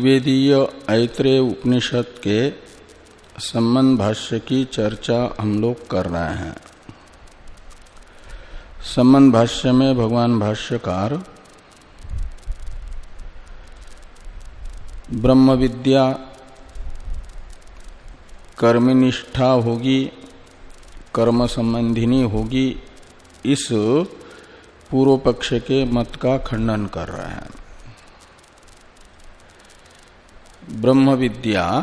वेदीय ऐत्रेय उपनिषद के संबंध भाष्य की चर्चा हम लोग कर रहे हैं। संबंध भाष्य में भगवान भाष्यकार ब्रह्म विद्या कर्मनिष्ठा होगी, कर्म संबंधिनी होगी, इस पूर्व पक्ष के मत का खंडन कर रहे हैं। ब्रह्म विद्या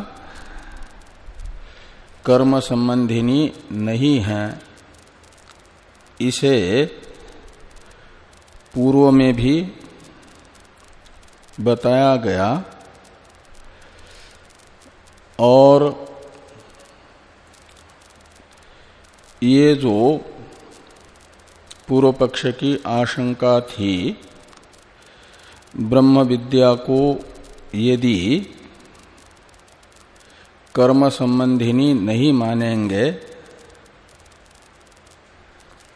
कर्म संबंधिनी नहीं है। इसे पूर्व में भी बताया गया और ये जो पूर्व पक्ष की आशंका थी ब्रह्म विद्या को यदि कर्म संबंधिनी नहीं मानेंगे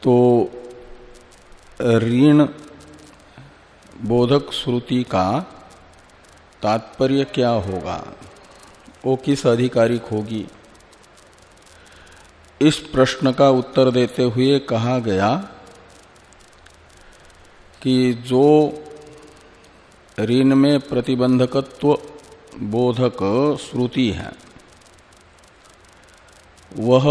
तो ऋण बोधक श्रुति का तात्पर्य क्या होगा? वो किस आधिकारिक होगी? इस प्रश्न का उत्तर देते हुए कहा गया कि जो ऋण में प्रतिबंधकत्व बोधक श्रुति है वह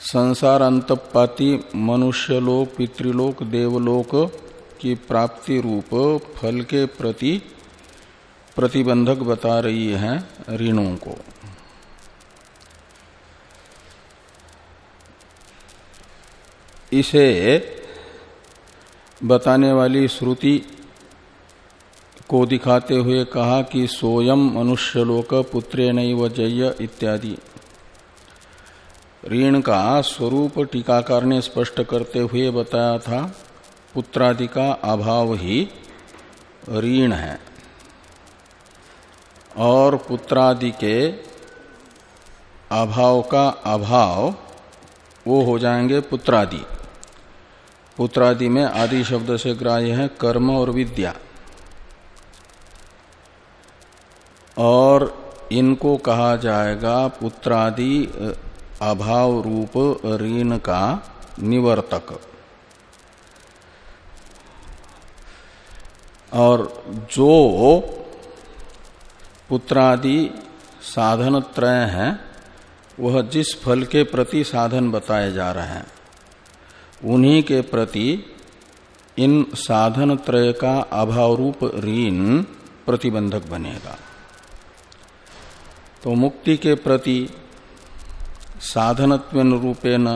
संसार अंतपाती मनुष्यलोक, पितृलोक, देवलोक की प्राप्ति रूप फल के प्रति प्रतिबंधक बता रही है ऋणों को। इसे बताने वाली श्रुति को दिखाते हुए कहा कि सोयम मनुष्यलोक पुत्रे नैव जय इत्यादि। ऋण का स्वरूप टीकाकार ने स्पष्ट करते हुए बताया था, पुत्रादि का अभाव ही ऋण है। और पुत्रादि के अभाव का अभाव, वो हो जाएँगे पुत्रादि। पुत्रादि में आदि शब्द से ग्राह्य है कर्म और विद्या। और इनको कहा जाएगा पुत्रादि अभाव रूप ऋण का निवर्तक। और जो पुत्रादि साधन त्रय हैं, वह जिस फल के प्रति साधन बताए जा रहे हैं, उन्हीं के प्रति इन साधन त्रय का अभाव रूप ऋण प्रतिबंधक बनेगा। तो मुक्ति के प्रति साधनत्व रूपेण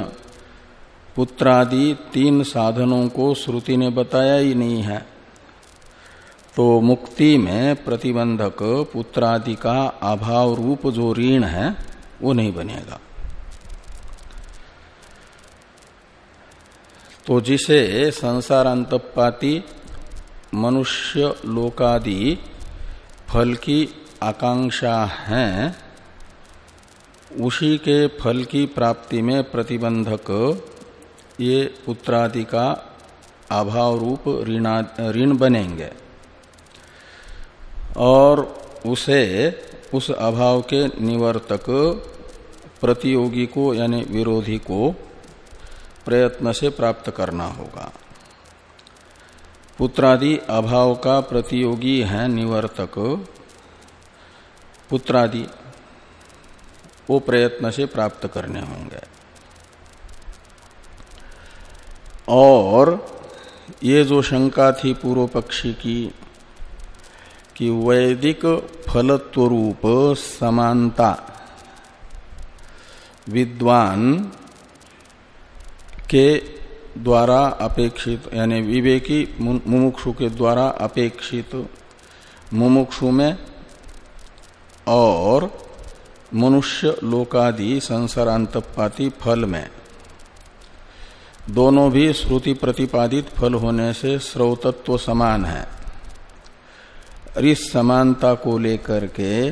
पुत्रादि तीन साधनों को श्रुति ने बताया ही नहीं है। तो मुक्ति में प्रतिबंधक पुत्रादि का अभाव रूप जो ऋण है, वो नहीं बनेगा। तो जिसे संसार अंतपाती मनुष्य लोकादि फल की आकांक्षा है, उसी के फल की प्राप्ति में प्रतिबंधक ये पुत्रादि का अभाव रूप ऋण बनेंगे। और उसे, उस अभाव के निवर्तक प्रतियोगी को, यानी विरोधी को प्रयत्न से प्राप्त करना होगा। पुत्रादि अभाव का प्रतियोगी है, निवर्तक पुत्रादि, वो प्रयत्न से प्राप्त करने होंगे। और ये जो शंका थी पूर्व पक्षी की, कि वैदिक फलत्व रूप समानता, विद्वान के द्वारा अपेक्षित, यानी विवेकी मुमुक्षु के द्वारा अपेक्षित मुमुक्षु में और मनुष्य लोकादि संसारांतपाती फल में। दोनों भी श्रुति प्रतिपादित फल होने से स्रोतत्व समान है। इस समानता को लेकर के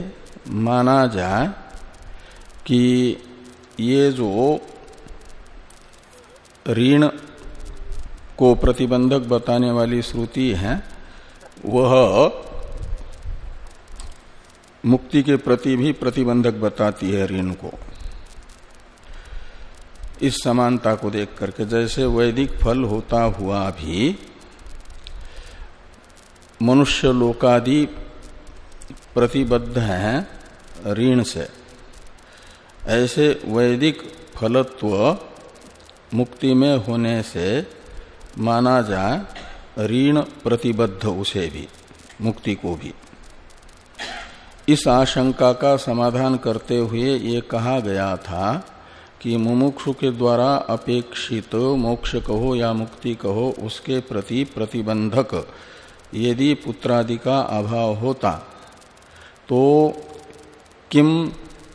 माना जाए कि ये जो ऋण को प्रतिबंधक बताने वाली श्रुति है, वह मुक्ति के प्रति भी प्रतिबंधक बताती है ऋण को। इस समानता को देख करके जैसे वैदिक फल होता हुआ भी मनुष्य लोकादि प्रतिबद्ध हैं ऋण से। ऐसे वैदिक फलत्व मुक्ति में होने से माना जाए ऋण प्रतिबद्ध उसे भी, मुक्ति को भी। इस आशंका का समाधान करते हुए ये कहा गया था कि मुमुक्षु के द्वारा अपेक्षित मोक्ष कहो या मुक्ति कहो, उसके प्रति प्रतिबंधक यदि पुत्रादि का अभाव होता तो किम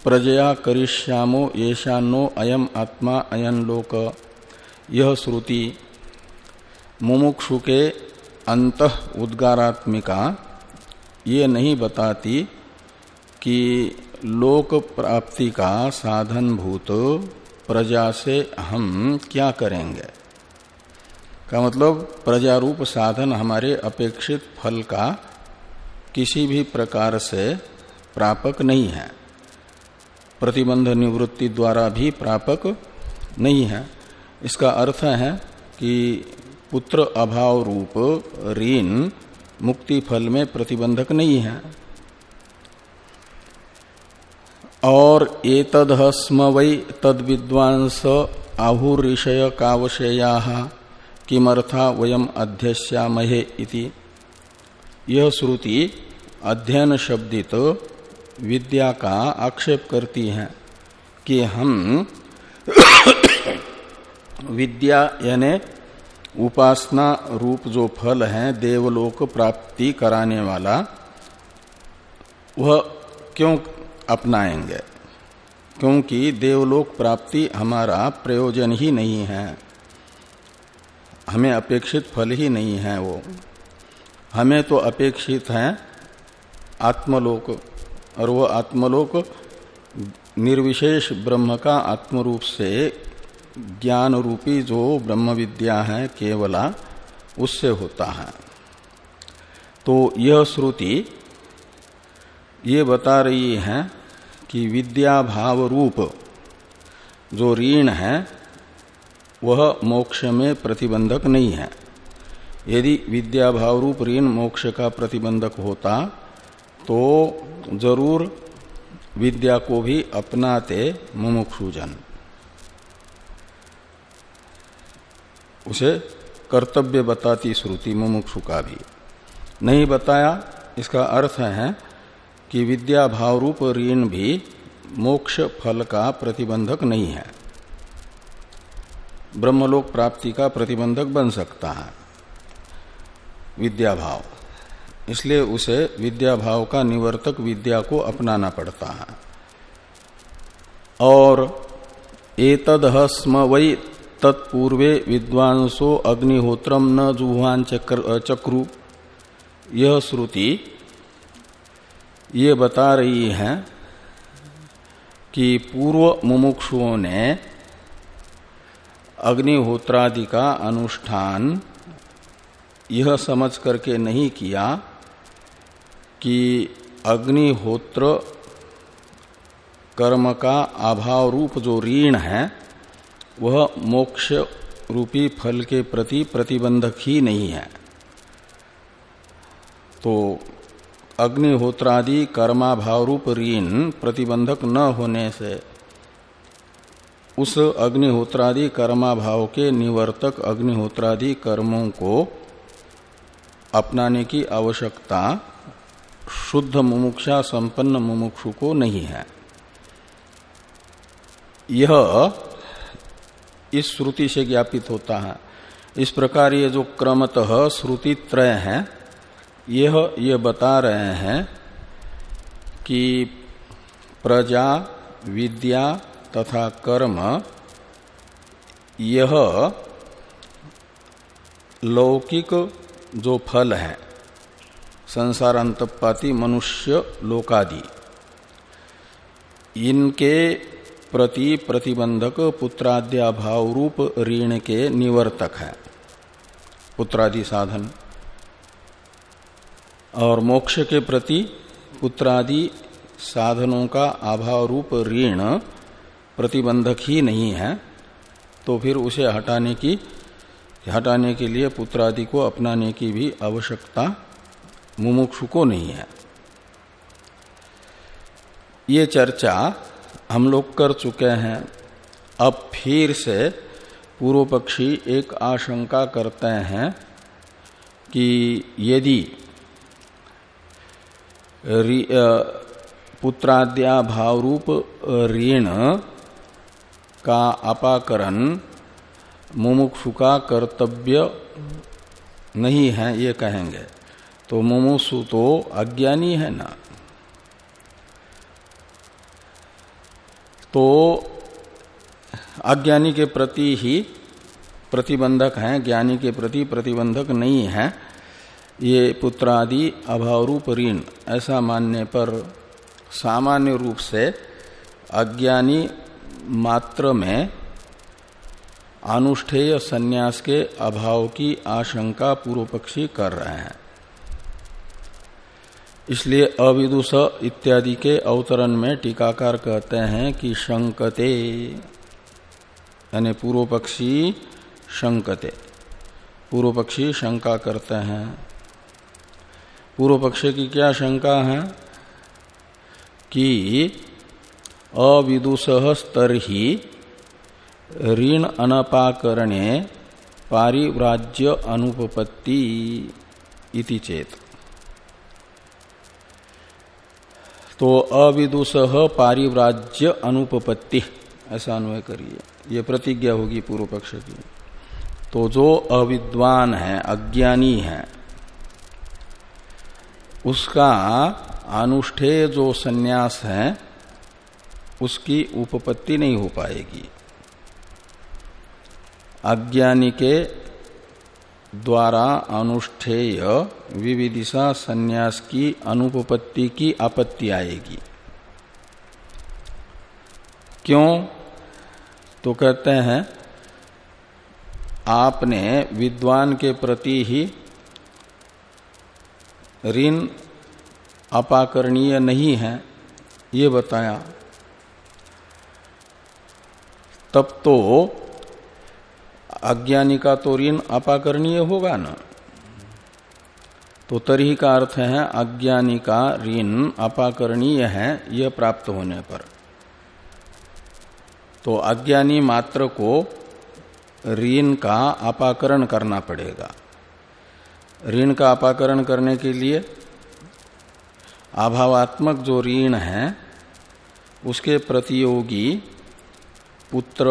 प्रजया करिष्यामो येषानो अयम आत्मा अयन लोक। यह श्रुति मुमुक्षु के अंत उद्गारात्मिका ये नहीं बताती कि लोक प्राप्ति का साधन भूत प्रजा से हम क्या करेंगे? का मतलब प्रजारूप साधन हमारे अपेक्षित फल का किसी भी प्रकार से प्रापक नहीं है। प्रतिबंध निवृत्ति द्वारा भी प्रापक नहीं है। इसका अर्थ है कि पुत्र अभाव रूप, ऋण, मुक्ति फल में प्रतिबंधक नहीं है। और एतद स्म वै तद विद्वांस आहुर्षय कावशया किमर्था वयम अध्यस्यामहे इति। यह श्रुति अध्ययन शब्दित विद्या का आक्षेप करती है कि हम विद्या यानी उपासना रूप जो फल है देवलोक प्राप्ति कराने वाला, वह क्यों अपनाएँगे। क्योंकि देवलोक प्राप्ति हमारा प्रयोजन ही नहीं है। हमें अपेक्षित फल ही नहीं है वो। हमें तो अपेक्षित है आत्मलोक, और वो आत्मलोक निर्विशेष ब्रह्म का आत्मरूप से ज्ञान रूपी जो ब्रह्म विद्या है, केवला उससे होता है। तो यह श्रुति ये बता रही है कि विद्या भाव रूप जो ऋण है, वह मोक्ष में प्रतिबंधक नहीं है। यदि विद्या भाव रूप ऋण मोक्ष का प्रतिबंधक होता तो ज़रूर विद्या को भी अपनाते मुमुक्षुजन उसे कर्तव्य बताती श्रुति मुमुक्षु का भी। नहीं बताया, इसका अर्थ है कि विद्या भाव रूप ऋण भी मोक्ष फल का प्रतिबंधक नहीं है। ब्रह्मलोक प्राप्ति का प्रतिबंधक बन सकता है। विद्या भाव इसलिए उसे विद्या भाव का निवर्तक विद्या को अपनाना पड़ता है। और एतद स्म वै तत्पूर्वे विद्वांसो अग्निहोत्रम न जुहान चक्र चक्रु। यह श्रुति ये बता रही है कि पूर्व मुमुक्षुओं ने अग्निहोत्रादि का अनुष्ठान यह समझ करके नहीं किया कि अग्निहोत्र कर्म का अभाव रूप जो ऋण है, वह मोक्ष रूपी फल के प्रति प्रतिबंधक ही नहीं है। तो अग्निहोत्रादि कर्माभाव रूप ऋण प्रतिबंधक न होने से, उस अग्निहोत्रादि कर्माभाव के निवर्तक अग्निहोत्रादि कर्मों को अपनाने की आवश्यकता शुद्ध मुमुक्षा संपन्न मुमुक्षु को नहीं है। यह इस श्रुति से ज्ञापित होता है। इस प्रकार ये जो क्रमतः श्रुति त्रय है यह ये बता रहे हैं कि प्रजा, विद्या तथा कर्म, यह लौकिक जो फल है संसार अंतपाती मनुष्य लोकादि, इनके प्रति प्रतिबंधक पुत्राद्याभाव रूप ऋण के निवर्तक है। पुत्रादि साधन। और मोक्ष के प्रति पुत्रादि साधनों का अभाव रूप ऋण प्रतिबंधक ही नहीं है तो फिर उसे हटाने की, हटाने के लिए पुत्रादि को अपनाने की भी आवश्यकता मुमुक्षु को नहीं है। ये चर्चा हम लोग कर चुके हैं। अब फिर से पूर्व पक्षी एक आशंका करते हैं कि यदि पुत्राद्या भावरूप ऋण का अपाकरण मुमुक्षु का कर्तव्य नहीं है, ये कहेंगे। तो मुमुक्षु तो अज्ञानी है ना। तो अज्ञानी के प्रति ही प्रतिबंधक है, ज्ञानी के प्रति प्रतिबंधक नहीं है। ये पुत्रादि अभाव रूप ऋण, ऐसा मानने पर सामान्य रूप से अज्ञानी मात्र में अनुष्ठेय संन्यास के अभाव की आशंका पूर्व पक्षी कर रहे हैं। इसलिए अविदुष इत्यादि के अवतरण में टीकाकार कहते हैं कि शंकते, यानी पूर्व पक्षी शंकते पूर्व पक्षी शंका करते हैं। पूर्व पक्ष की क्या शंका है? कि अविदुष स्तर ही ऋण अनपाकरणे पारिव्राज्य अनुपपत्ति इति चेत। तो अविदुष पारिव्राज्य अनुपपत्ति, ऐसा अन्वय करिए। ये प्रतिज्ञा होगी पूर्व पक्ष की। तो जो अविद्वान है, अज्ञानी है उसका अनुष्ठेय जो सन्यास है, उसकी उपपत्ति नहीं हो पाएगी। अज्ञानी के द्वारा अनुष्ठेय विविदिशा सन्यास की अनुपपत्ति की आपत्ति आएगी। क्यों? तो कहते हैं, आपने विद्वान के प्रति ही ऋण अपाकरणीय नहीं है, ये बताया। तब तो अज्ञानी का तो ऋण अपाकरणीय होगा ना। तो तरही का अर्थ है, अज्ञानी का ऋण अपाकरणीय है यह प्राप्त होने पर। तो अज्ञानी मात्र को ऋण का अपाकरण करना पड़ेगा। ऋण का अपाकरण करने के लिए अभावात्मक जो ऋण है, उसके प्रतियोगी पुत्र,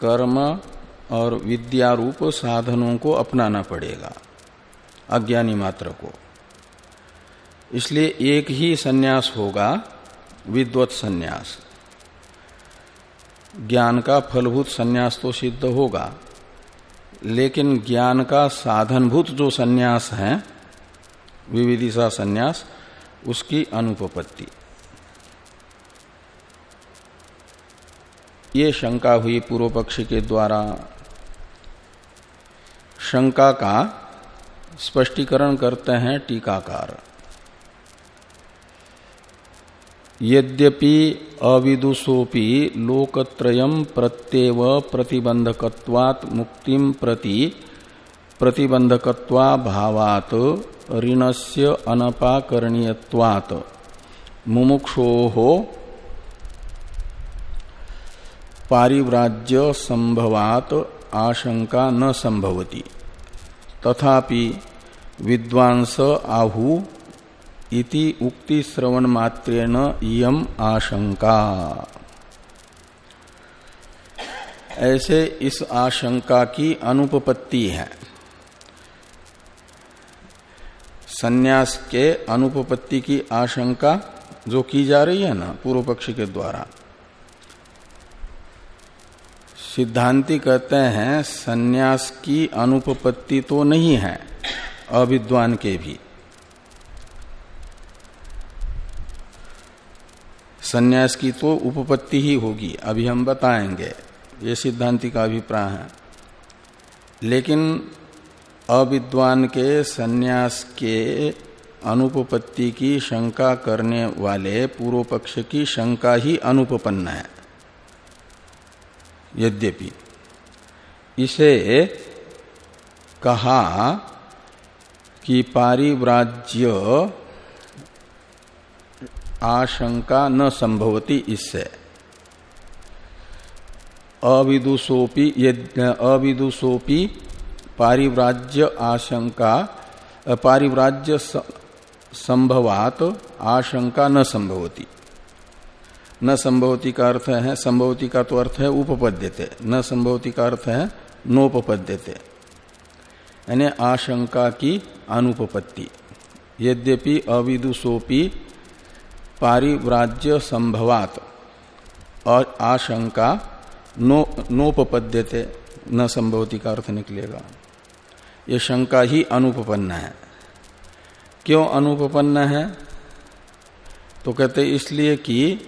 कर्म और विद्या रूप साधनों को अपनाना पड़ेगा, अज्ञानी मात्र को। इसलिए एक ही सन्यास होगा, विद्वत सन्यास। ज्ञान का फलभूत सन्यास तो सिद्ध होगा। लेकिन ज्ञान का साधनभूत जो सन्यास है विविधिशा सन्यास, उसकी अनुपपत्ति। ये शंका हुई पूर्व पक्षी के द्वारा। शंका का स्पष्टीकरण करते हैं टीकाकार। यद्यपि अविदुषोपि लोकत्रयम प्रत्येव प्रतिबंधकत्वात् मुक्तिम प्रति प्रतिबंधकत्वा भावात ऋणस्य अनपाकरणीयत्वात्। मुमुक्षो पारिव्राज्य संभवात आशंका न संभवती तथापि विद्वांस आहु इति उक्ति श्रवण मात्रेण यम आशंका। ऐसे इस आशंका की अनुपपत्ति है। सन्यास के अनुपपत्ति की आशंका जो की जा रही है ना पूर्व पक्षी के द्वारा। सिद्धांति कहते हैं, सन्यास की अनुपपत्ति तो नहीं है, अविद्वान के भी। सन्यास की तो उपपत्ति ही होगी, अभी हम बताएँगे। ये सिद्धांति का अभिप्राय है। लेकिन अविद्वान के सन्यास के अनुपपत्ति की शंका करने वाले पूर्व पक्ष की शंका ही अनुपपन्न है। यद्यपि इसे कहा कि पारिव्राज्य आशंका न संभवती इससे। अविदुषोपी अविदुषोपी पारिव्राज्य आशंका, पारिव्राज्य संभवात आशंका न संभवती। न संभवती का अर्थ है, संभवती का तो अर्थ है उपपद्यते। न संभवती का अर्थ है नोपपद्यते। यानी आशंका की अनुपपत्ति। यद्यपि अविदुषोपी पारिव्राज्य संभवात और आशंका नो न संभवती का अर्थ निकलेगा। ये शंका ही अनुपपन्न है। क्यों अनुपपन्न है? तो कहते इसलिए कि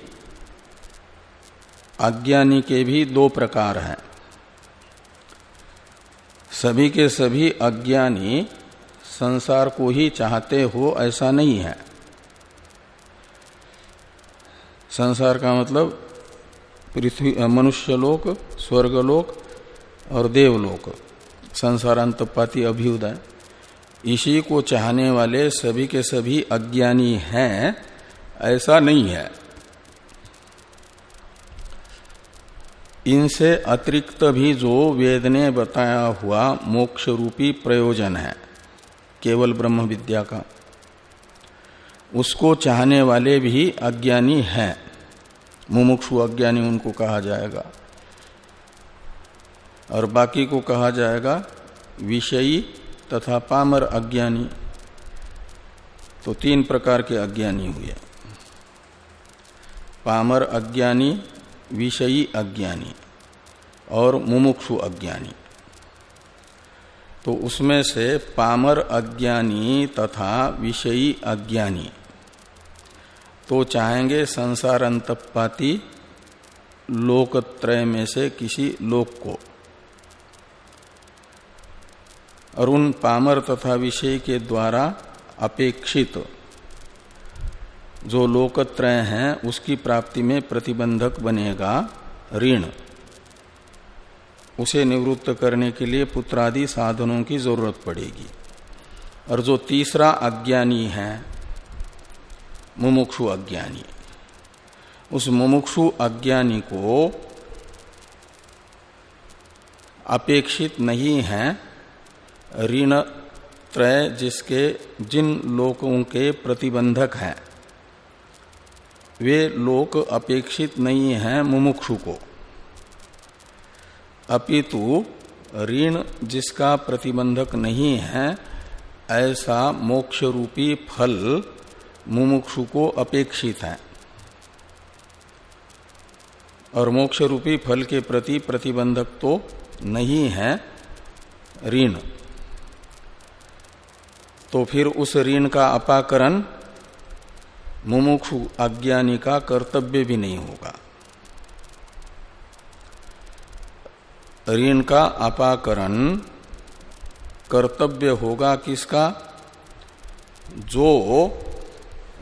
अज्ञानी के भी दो प्रकार हैं। सभी के सभी अज्ञानी संसार को ही चाहते हो ऐसा नहीं है। संसार का मतलब पृथ्वी मनुष्य लोक स्वर्गलोक और देवलोक। संसारांतपाती अभ्युदय। इसी को चाहने वाले सभी के सभी अज्ञानी हैं, ऐसा नहीं है। इनसे अतिरिक्त भी जो वेद ने बताया हुआ मोक्ष रूपी प्रयोजन है, केवल ब्रह्म विद्या का। उसको चाहने वाले भी अज्ञानी हैं। मुमुक्षु अज्ञानी उनको कहा जाएगा। और बाकी को कहा जाएगा, विषयी तथा पामर अज्ञानी। तो तीन प्रकार के अज्ञानी हुए। पामर अज्ञानी, विषयी अज्ञानी और मुमुक्षु अज्ञानी। तो उसमें से पामर अज्ञानी तथा विषयी अज्ञानी। तो चाहेंगे संसार अंतपाती लोकत्रय में से किसी लोक को। और उन पामर तथा विषय के द्वारा अपेक्षित जो लोकत्रय हैं, उसकी प्राप्ति में प्रतिबंधक बनेगा ऋण। उसे निवृत्त करने के लिए पुत्रादि साधनों की ज़रूरत पड़ेगी। और जो तीसरा अज्ञानी है मुमुक्षु अज्ञानी। उस मुमुक्षु अज्ञानी को अपेक्षित नहीं है ऋण त्रय जिसके, जिन लोकों के प्रतिबंधक हैं। वे लोक अपेक्षित नहीं है मुमुक्षु को। अपितु ऋण जिसका प्रतिबंधक नहीं है, ऐसा मोक्ष रूपी फल मुमुक्षु को अपेक्षित है। और मोक्ष रूपी फल के प्रति प्रतिबंधक तो नहीं है ऋण। तो फिर उस ऋण का अपाकरण मुमुक्षु अज्ञानी का कर्तव्य भी नहीं होगा। ऋण का अपाकरण कर्तव्य होगा किसका? जो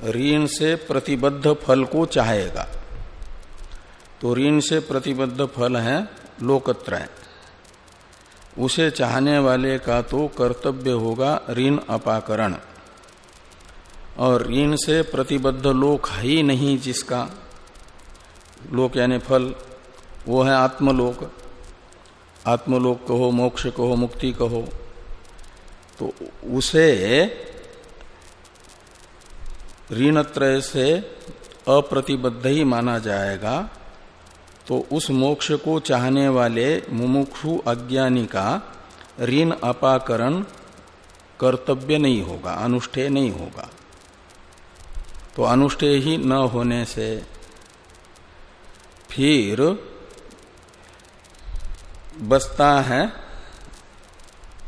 ऋण से प्रतिबद्ध फल को चाहेगा। तो ऋण से प्रतिबद्ध फल है लोकत्रय। उसे चाहने वाले का तो कर्तव्य होगा ऋण अपाकरण। और ऋण से प्रतिबद्ध लोक ही नहीं जिसका। लोक यानी फल, वो है आत्मलोक। आत्मलोक कहो, मोक्ष कहो, मुक्ति कहो। तो उसे ऋणत्रय से अप्रतिबद्ध ही माना जाएगा। तो उस मोक्ष को चाहने वाले मुमुक्षु अज्ञानी का ऋण अपाकरण कर्तव्य नहीं होगा, अनुष्ठेय नहीं होगा। तो अनुष्ठेय ही न होने से फिर बसता है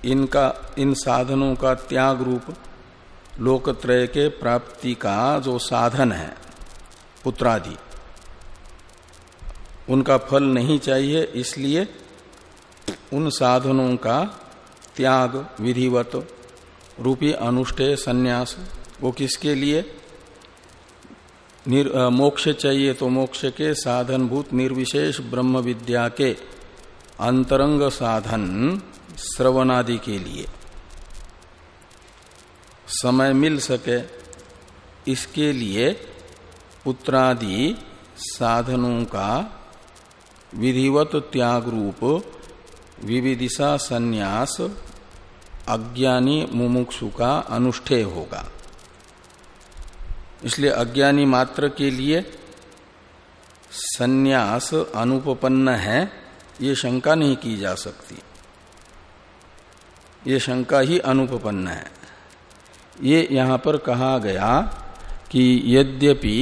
इनका, इन साधनों का त्याग रूप लोकत्रय के प्राप्ति का जो साधन है पुत्रादि। उनका फल नहीं चाहिए इसलिए उन साधनों का त्याग विधिवत रूपी अनुष्ठेय संन्यास वो किसके लिए? निर, आ, मोक्ष चाहिए तो मोक्ष के साधनभूत निर्विशेष ब्रह्म विद्या के अंतरंग साधन श्रवणादि के लिए। समय मिल सके, इसके लिए पुत्रादि साधनों का विधिवत त्याग रूप विविदिशा संन्यास अज्ञानी मुमुक्षु का अनुष्ठेय होगा। इसलिए अज्ञानी मात्र के लिए संन्यास अनुपन्न है, ये शंका नहीं की जा सकती। ये शंका ही अनुपन्न है। ये यहाँ पर कहा गया कि यद्यपि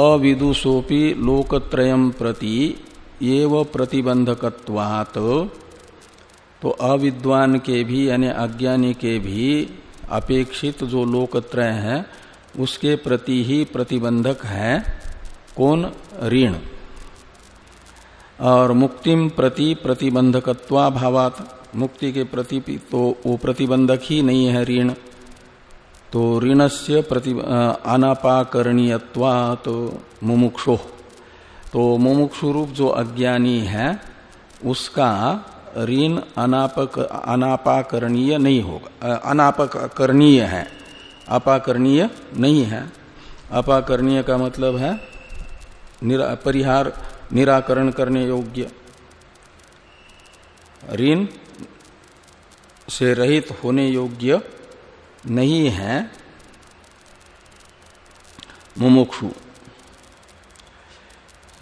अविदुषोपि लोकत्रयम प्रति एव प्रतिबंधकत्वात् तो अविद्वान के भी, यानी अज्ञानी के भी अपेक्षित जो लोकत्रय है, उसके प्रति ही प्रतिबंधक है कौन? ऋण। और मुक्तिम प्रति प्रतिबंधकत्वा भावात मुक्ति के प्रति तो वो प्रतिबंधक ही नहीं है ऋण। तो ऋण से प्रति अनापाकरणीयत्वात तो मुमुक्षो। तो मुमुक्षु रूप जो अज्ञानी है उसका ऋण अनापक अनापाकरणीय नहीं होगा। अनापकरणीय है। अपाकरणीय नहीं है। अपाकरणीय का मतलब है निरा, परिहार निराकरण करने योग्य। ऋण से रहित होने योग्य नहीं है। मुमुक्षु।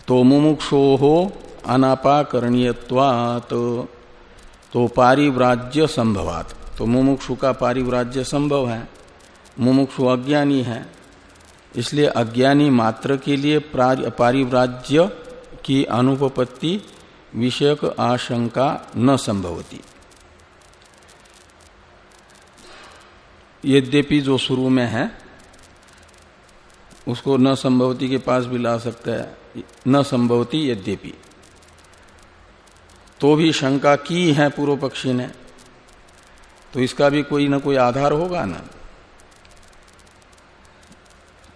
तो मुमुक्षो हो अनापाकरणीयत्वात। तो पारिव्राज्य संभवात। तो मुमुक्षु का पारिव्राज्य संभव है। मुमुक्षु अज्ञानी है। इसलिए अज्ञानी मात्र के लिए पारिव्राज्य की अनुपपत्ति विषयक आशंका न संभवती। यद्यपि जो शुरू में है, उसको न संभवती के पास भी ला सकता है, न संभवती यद्यपि। तो भी शंका की है पूर्व पक्षी ने तो इसका भी कोई ना कोई आधार होगा ना?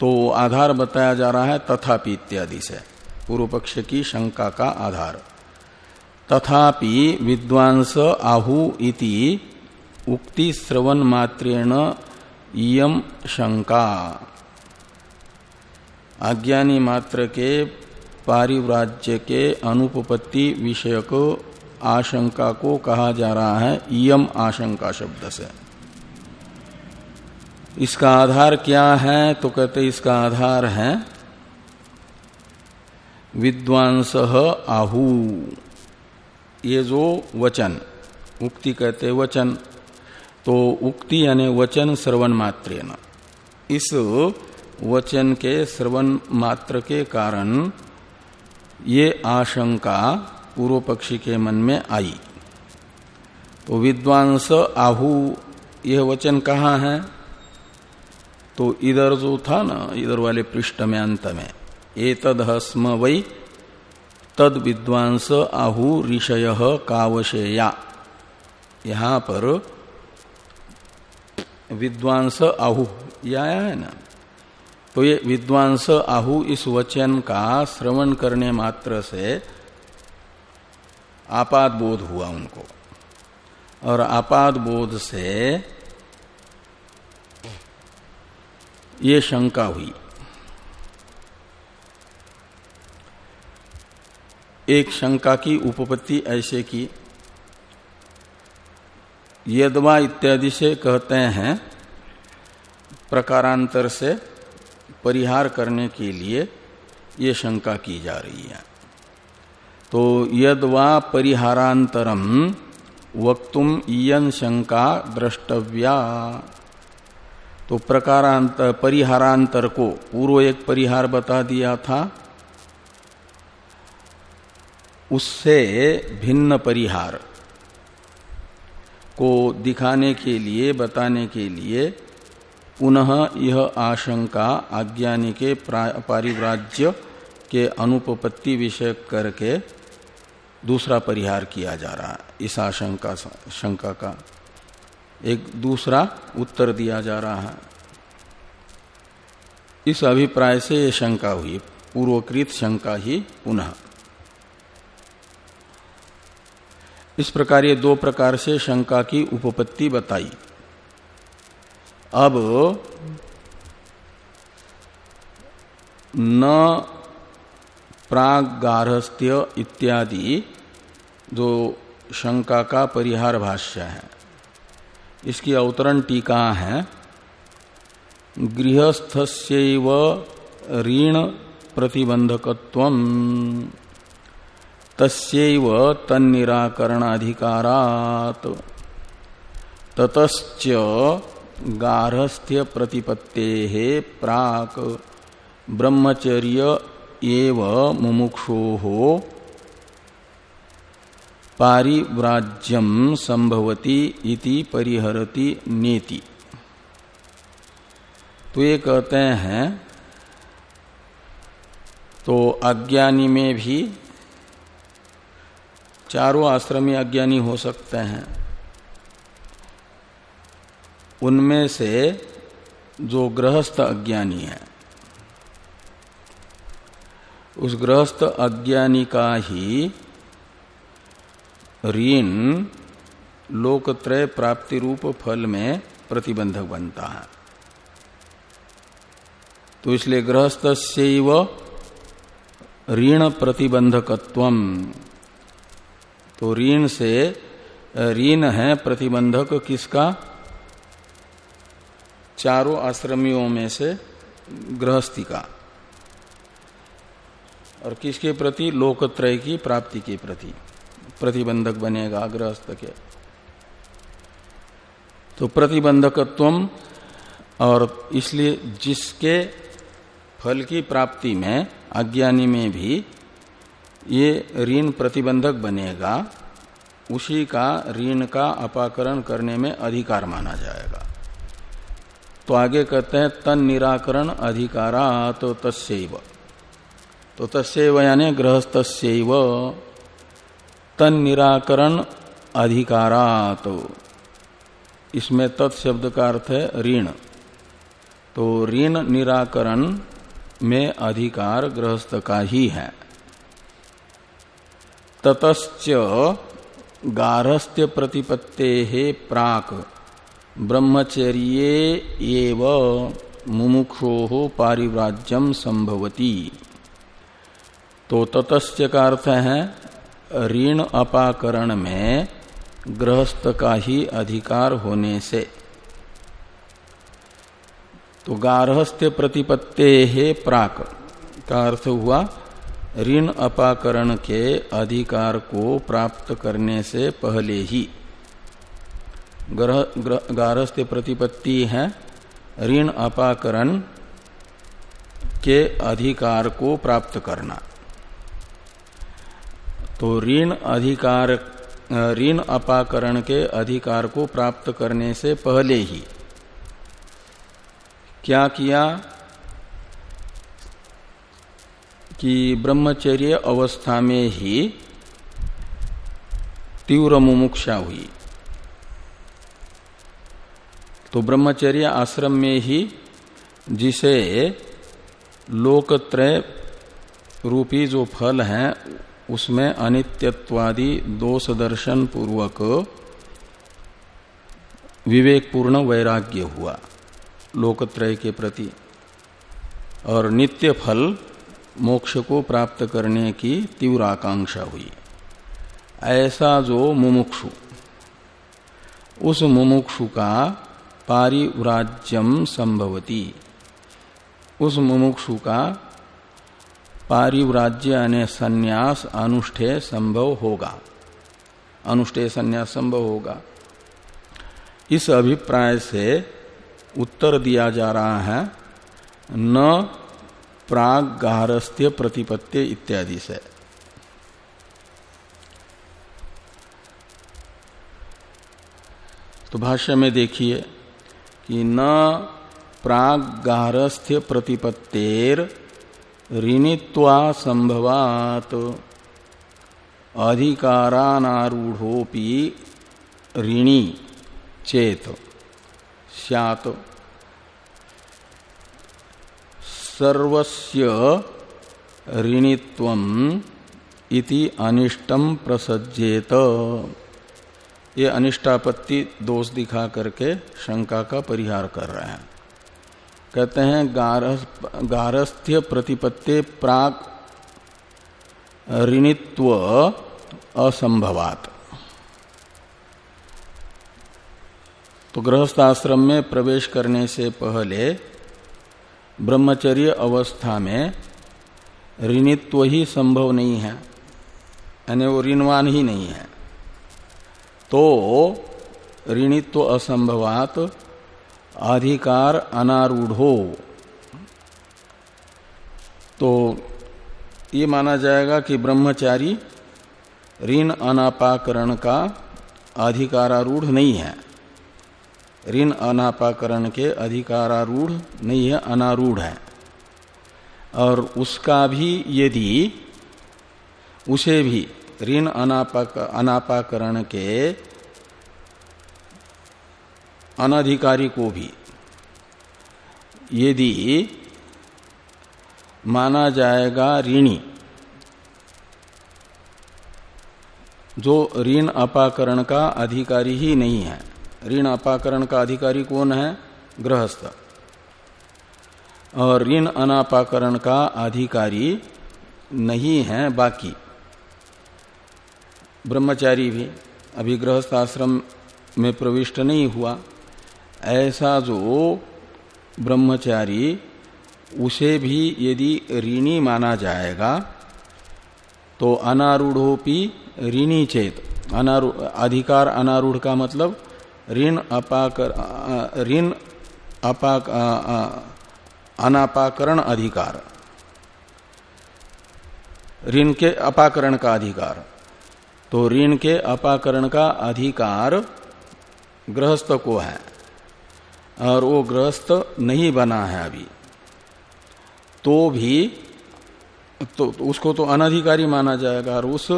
तो आधार बताया जा रहा है तथापि इत्यादि से, पूर्व पक्ष की शंका का आधार। तथापि विद्वांस आहु इति उक्ति श्रवण मात्रेण इयम शंका अज्ञानी मात्र के पारिव्राज्य के अनुपपत्ति विषयक आशंका को कहा जा रहा है इयम आशंका शब्द से। इसका आधार क्या है? तो कहते इसका आधार है, विद्वांस आहू। ये जो वचन, उक्ति कहते वचन तो उक्ति यानी वचन श्रवण मात्र इस वचन के श्रवण मात्र के कारण ये आशंका पूर्व पक्षी के मन में आई। तो विद्वांस, आहु, यह वचन कहाँ है? तो इधर जो था ना, इधर वाले पृष्ठ में, अंत में एतद हस्म वै, तद विद्वांस आहु ऋषय कावशेया। यहाँ पर विद्वांस आहु। यह आया है ना? तो ये विद्वांस आहु इस वचन का श्रवण करने मात्र से आपात बोध हुआ उनको। और आपात बोध से ये शंका हुई। एक शंका की उपपत्ति ऐसे की यदवा इत्यादि से कहते हैं, प्रकारांतर से परिहार करने के लिए ये शंका की जा रही है। तो यदवा परिहारांतरम वक्तुम इयन शंका द्रष्टव्या। तो प्रकारांतर परिहारांतर को पूर्व एक परिहार बता दिया था, उससे भिन्न परिहार। को दिखाने के लिए, बताने के लिए, पुनः यह आशंका आज्ञानी के पारिव्राज्य के अनुपपत्ति विषय करके दूसरा परिहार किया जा रहा है। इस आशंका शंका का एक दूसरा उत्तर दिया जा रहा है। इस अभिप्राय से ये शंका हुई, पूर्वकृत शंका ही पुनः। इस प्रकार ये दो प्रकार से शंका की उपपत्ति बताई। अब न प्राग गारहस्थ्य इत्यादि जो शंका का परिहार भाष्य है, इसकी अवतरण टीका है गृहस्थ ऋण प्रतिबंधकत्व तस्व तन्निराकरणाधिकारात। ततच गारहस्थ्य प्रतिपत्ते प्राक ब्रह्मचर्य एव मुमुक्षो। पारिव्राज्यम संभवती इति परिहरति नेति। तो ये कहते हैं तो अज्ञानी में भी चारों आश्रमी अज्ञानी हो सकते हैं। उनमें से जो गृहस्थ अज्ञानी है। उस गृहस्थ अज्ञानी का ही ऋण लोकत्रय प्राप्ति रूप फल में प्रतिबंधक बनता है। तो इसलिए गृहस्थ से ऋण प्रतिबंधकत्व तो ऋण से ऋण है प्रतिबंधक किसका? चारों आश्रमियों में से गृहस्थी का। और किसके प्रति? लोकत्रय की प्राप्ति के प्रति। प्रतिबंधक बनेगा गृहस्थ के। तो प्रतिबंधकत्व और इसलिए जिसके फल की प्राप्ति में, अज्ञानी में भी ये ऋण प्रतिबंधक बनेगा, उसी का ऋण का अपाकरण करने में अधिकार माना जाएगा। तो आगे कहते हैं, तन निराकरण अधिकारा तो तस्व तो तस्व यानी गृहस्थ तन निराकरण अधिकारात। तो इसमें तत्शब्द का अर्थ है ऋण। तो ऋण निराकरण में अधिकार गृहस्थ का ही है। ततच गारहस्थ्य प्रतिपत्ते प्राक ब्रह्मचर्य मुमुक्षो पारिव्राज्यम संभवती तो ततस्य का अर्थ है, ऋण अपाकरण में गृहस्थ का ही अधिकार होने से। तो गारहस्थ्य प्रतिपत्ते प्राक का अर्थ हुआ ऋण अपाकरण के अधिकार को प्राप्त करने से पहले ही गारहस्थ्य प्रतिपत्ति है। ऋण अपाकरण के अधिकार को प्राप्त करना। तो ऋण अधिकार, ऋण अपाकरण के अधिकार को प्राप्त करने से पहले ही क्या किया? कि ब्रह्मचर्य अवस्था में ही तीव्र मुमुक्षा हुई। तो ब्रह्मचर्य आश्रम में ही जिसे लोकत्रय रूपी जो फल है, उसमें अनित्यत्वादि दोष दर्शन पूर्वक विवेकपूर्ण वैराग्य हुआ लोकत्रय के प्रति। और नित्य फल मोक्ष को प्राप्त करने की तीव्र आकांक्षा हुई। ऐसा जो मुमुक्षु, उस मुमुक्षु का पारिव्राज्यम संभवती। उस मुमुक्षु का पारिव्राज्य यानी संन्यास अनुष्ठेय संभव होगा। अनुष्ठेय संन्यास संभव होगा। इस अभिप्राय से उत्तर दिया जा रहा है, न प्राग गारस्थ्य प्रतिपत्ति इत्यादि से। तो भाष्य में देखिए कि न प्राग गारस्थ्य प्रतिपत्तेर ऋणित्वा संभवात। अधिकारानारूढ़ोपि ऋणी चेत सैत सर्वस्य ऋणित्व इति अनिष्टम प्रसज्जेत ये अनिष्टापत्ति दोष दिखा करके शंका का परिहार कर रहे हैं। कहते हैं गारस्थ्य प्रतिपत्ति प्राग ऋणित्व असंभवात। तो गृहस्थ आश्रम में प्रवेश करने से पहले ब्रह्मचर्य अवस्था में ऋणित्व ही संभव नहीं है, यानी वो ऋणवान ही नहीं है। तो ऋणित्व असंभवात अधिकार अनारूढ़ो। तो ये माना जाएगा कि ब्रह्मचारी ऋण अनापाकरण का अधिकारूढ़ नहीं है। ऋण अनापाकरण के अधिकारूढ़ नहीं है, अनारूढ़ है। और उसका भी यदि उसे भी ऋण अनापाक, अनापाकरण के अनाधिकारी को भी यदि माना जाएगा ऋणी, जो ऋण अपाकरण का अधिकारी ही नहीं है ऋण अपाकरण का अधिकारी कौन है? गृहस्थ। और ऋण अनापाकरण का अधिकारी नहीं है, बाकी। ब्रह्मचारी भी अभी गृहस्थ आश्रम में प्रविष्ट नहीं हुआ। ऐसा जो ब्रह्मचारी, उसे भी यदि ऋणी माना जाएगा तो अनारूढ़ोपी ऋणी चेत। अनारूढ़ अधिकार अनारूढ़ का मतलब ऋण अपाकर ऋण अपाक अनापाकरण अधिकार। ऋण के अपाकरण का अधिकार। तो ऋण के अपाकरण का अधिकार गृहस्थ को है और वो गृहस्थ नहीं बना है अभी। तो भी तो, तो उसको तो अनाधिकारी माना जाएगा और उस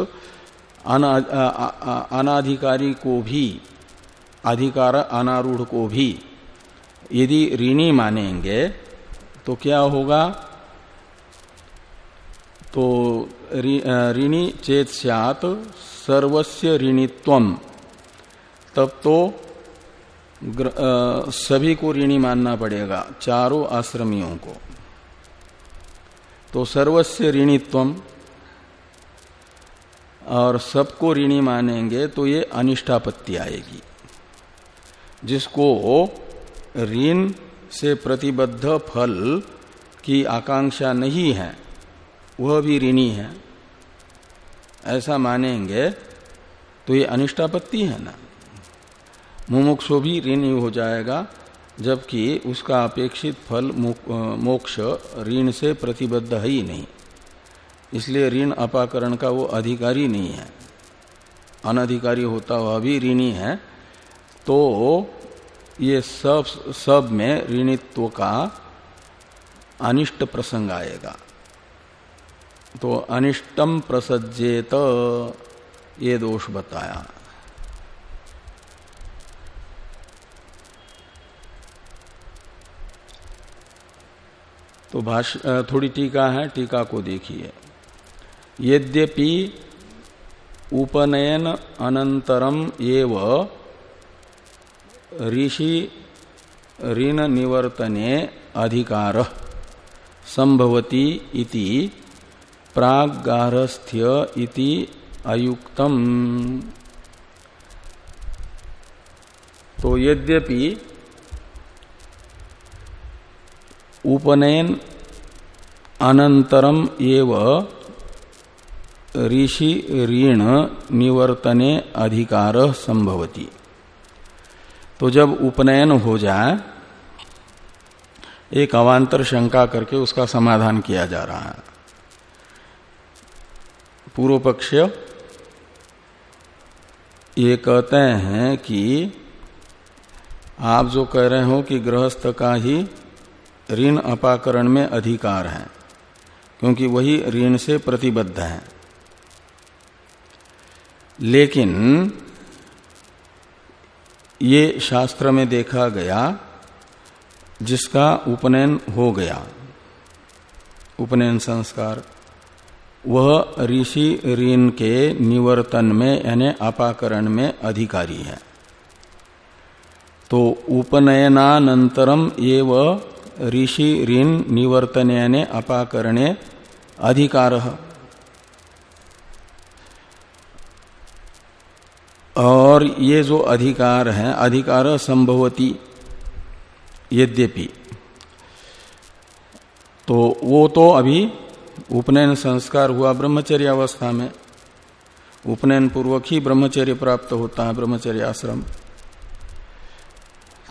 अनाधिकारी को भी अधिकार अनारूढ़ को भी यदि ऋणी मानेंगे तो क्या होगा? तो ऋणी चेत सत सर्वस्य ऋणित्व। तब तो सभी को ऋणी मानना पड़ेगा, चारों आश्रमियों को। तो सर्वस्य ऋणित्व, और सबको ऋणी मानेंगे तो ये अनिष्ठापत्ति आएगी। जिसको ऋण से प्रतिबद्ध फल की आकांक्षा नहीं है, वह भी ऋणी है। ऐसा मानेंगे तो ये अनिष्टापत्ति है ना। मुमुक्षो भी ऋणी हो जाएगा, जबकि उसका अपेक्षित फल मोक्ष ऋण से प्रतिबद्ध है ही नहीं। इसलिए ऋण अपाकरण का वो अधिकारी नहीं है। अनधिकारी होता हुआ भी ऋणी है तो ये सब सब में ऋणित्व का अनिष्ट प्रसंग आएगा। तो अनिष्टम प्रसज्जेत, ये दोष बताया। तो भाष्य थोड़ी टीका है, टीका को देखिए। यद्यपि उपनयन अनंतरम एव ऋषि ऋण निवर्तने अधिकार संभवती इति प्रागारस्थ्य इति अयुक्तम। तो यद्यपि उपनयन अनंतरम एव ऋषि ऋण निवर्तने अधिकार संभवती। तो जब उपनयन हो जाए, एक अवान्तर शंका करके उसका समाधान किया जा रहा है। पूर्व पक्ष ये कहते हैं कि आप जो कह रहे हो कि गृहस्थ का ही ऋण अपाकरण में अधिकार है, क्योंकि वही ऋण से प्रतिबद्ध है। लेकिन ये शास्त्र में देखा गया, जिसका उपनयन हो गया। उपनयन संस्कार। वह ऋषि ऋण के निवर्तन में, यानी अपाकरण में अधिकारी है। तो उपनयनानंतरम एव ऋषि ऋण निवर्तन, यानी अपाकरणे अधिकार। और ये जो अधिकार है, अधिकार संभवती, यद्यपि। तो वो तो अभी उपनयन संस्कार हुआ ब्रह्मचर्य अवस्था में। उपनयन पूर्वक ही ब्रह्मचर्य प्राप्त होता है, ब्रह्मचर्य आश्रम।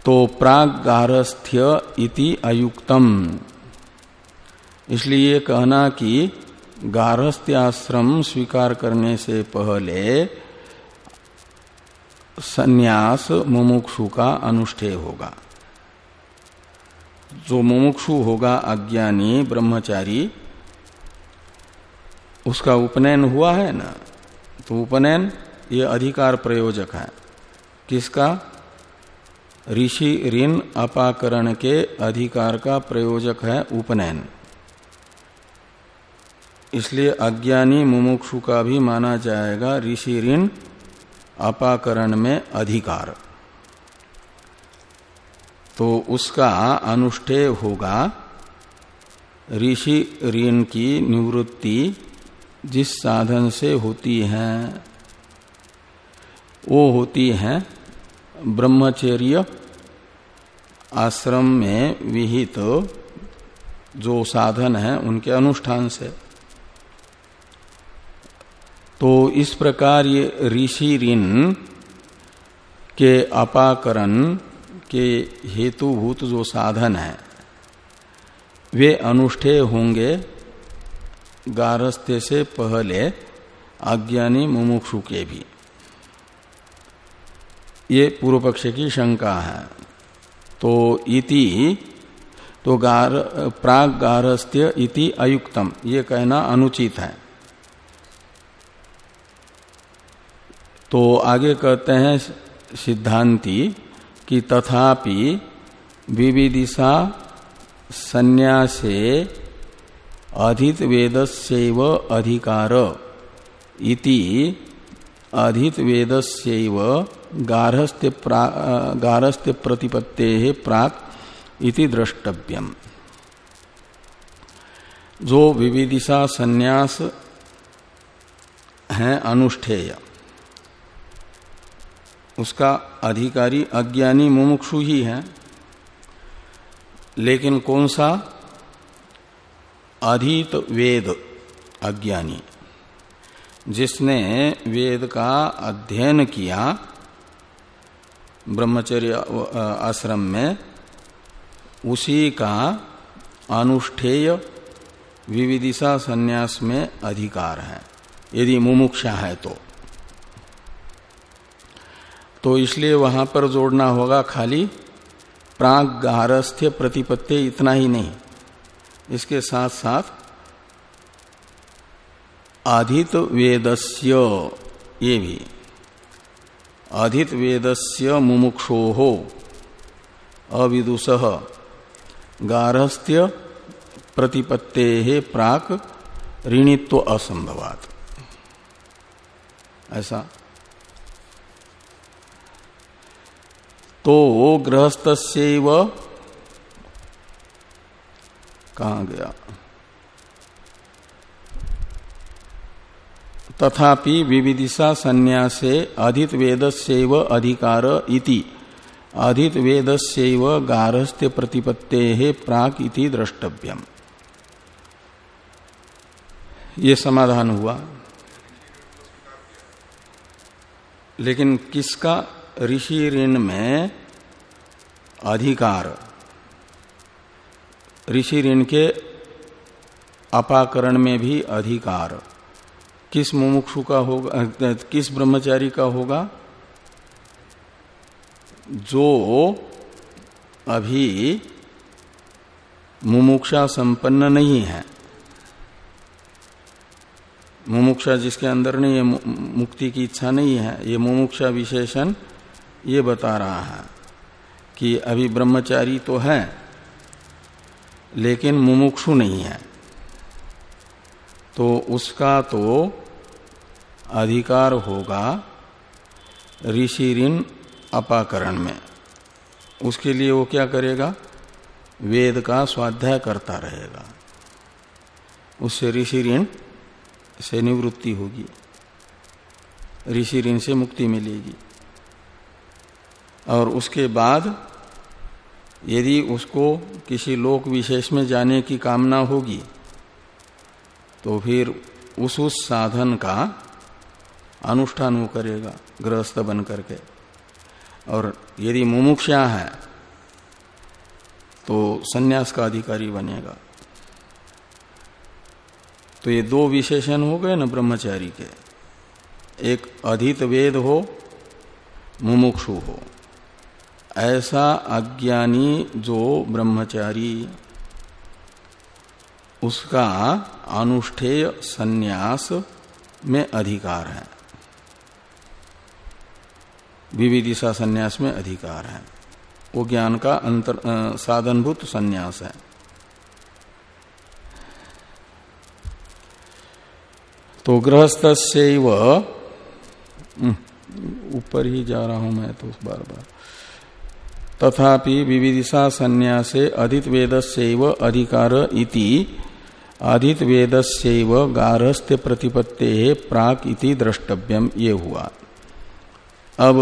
तो प्राग गारस्थ्य इति अयुक्तम। इसलिए कहना कि गारस्थ्य आश्रम स्वीकार करने से पहले संन्यास मुमुक्षु का अनुष्ठेय होगा। जो मुमुक्षु होगा अज्ञानी, ब्रह्मचारी, उसका उपनयन हुआ है ना? तो उपनयन ये अधिकार प्रयोजक है। किसका? ऋषि ऋण अपाकरण के अधिकार का प्रयोजक है उपनयन। इसलिए अज्ञानी मुमुक्षु का भी माना जाएगा ऋषि ऋण अपाकरण में अधिकार। तो उसका अनुष्ठेय होगा ऋषि ऋण की निवृत्ति जिस साधन से होती है, वो होती है ब्रह्मचर्य आश्रम में विहित जो साधन है उनके अनुष्ठान से। तो इस प्रकार ये ऋषि ऋण के अपाकरण के हेतुभूत जो साधन है, वे अनुष्ठेय होंगे गारस्त्य से पहले अज्ञानी मुमुक्षु के भी। ये पूर्व पक्ष की शंका है। तो इति तो गार, प्राग गारस्त्य इति अयुक्तम, ये कहना अनुचित है। तो आगे कहते हैं सिद्धांति कि तथापि विविदिशा संन्यासे अधित वेदस्यव अधिकार इति अधित वेदस्यव गारहस्त्य गारहस्त्य प्रतिपत्ते प्राक इति द्रष्टव्यम। जो विविदिशा संन्यास है, अनुष्ठेय। उसका अधिकारी अज्ञानी मुमुक्षु ही है। लेकिन कौन सा? अधित वेद अज्ञानी। जिसने वेद का अध्ययन किया ब्रह्मचर्य आश्रम में, उसी का अनुष्ठेय विविदिशा संन्यास में अधिकार है। यदि मुमुक्षा है तो। तो इसलिए वहाँ पर जोड़ना होगा खाली प्राग गारस्थ्य प्रतिपत्ति इतना ही नहीं। इसके साथ साथ आधित वेदस्य, ये भी। अधित वेदस्य मुमुक्षो हो अविदुष गारहस्थ्य प्रतिपत्ते प्राक ऋणित्व असंभवात। ऐसा। तो गृहस्थ कहा गया? तथापि विविदिशा संन्यासे अधित वेदस्यव अधिकार इति। अधित वेदस्यव गारहस्थ्य प्रतिपत्ते प्राक इति द्रष्टव्यम। ये समाधान हुआ। लेकिन किसका ऋषि ऋण में अधिकार। ऋषि ऋण के अपाकरण में भी अधिकार। किस मुमुक्षु का होगा, किस ब्रह्मचारी का होगा? जो अभी मुमुक्षा संपन्न नहीं है। मुमुक्षा जिसके अंदर नहीं है मुक्ति की इच्छा नहीं है, ये मुमुक्षा विशेषण ये बता रहा है कि अभी ब्रह्मचारी तो है, लेकिन मुमुक्षु नहीं है। तो उसका तो अधिकार होगा ऋषि ऋण अपाकरण में। उसके लिए वो क्या करेगा? वेद का स्वाध्याय करता रहेगा। उससे ऋषि ऋण से निवृत्ति होगी। ऋषि ऋण से मुक्ति मिलेगी। और उसके बाद यदि उसको किसी लोक विशेष में जाने की कामना होगी तो फिर उस उस साधन का अनुष्ठान वो करेगा, गृहस्थ बन करके। और यदि मुमुक्षा है तो सन्यास का अधिकारी बनेगा। तो ये दो विशेषण हो गए ना ब्रह्मचारी के। एक अधित वेद हो, मुमुक्षु हो। ऐसा अज्ञानी जो ब्रह्मचारी, उसका अनुष्ठेय सन्यास में अधिकार है। विविदिशा संन्यास में अधिकार है। वो ज्ञान का अंतर साधनभूत संन्यास है। तो गृहस्थ से ऊपर ही जा रहा हूँ मैं तो बार बार तथापि विविदिशा संन्यासे अधित वेद से अधिकार इति। अधित वेद से गारहस्थ्य प्रतिपत्ते प्राक इति द्रष्टव्यम ये हुआ। अब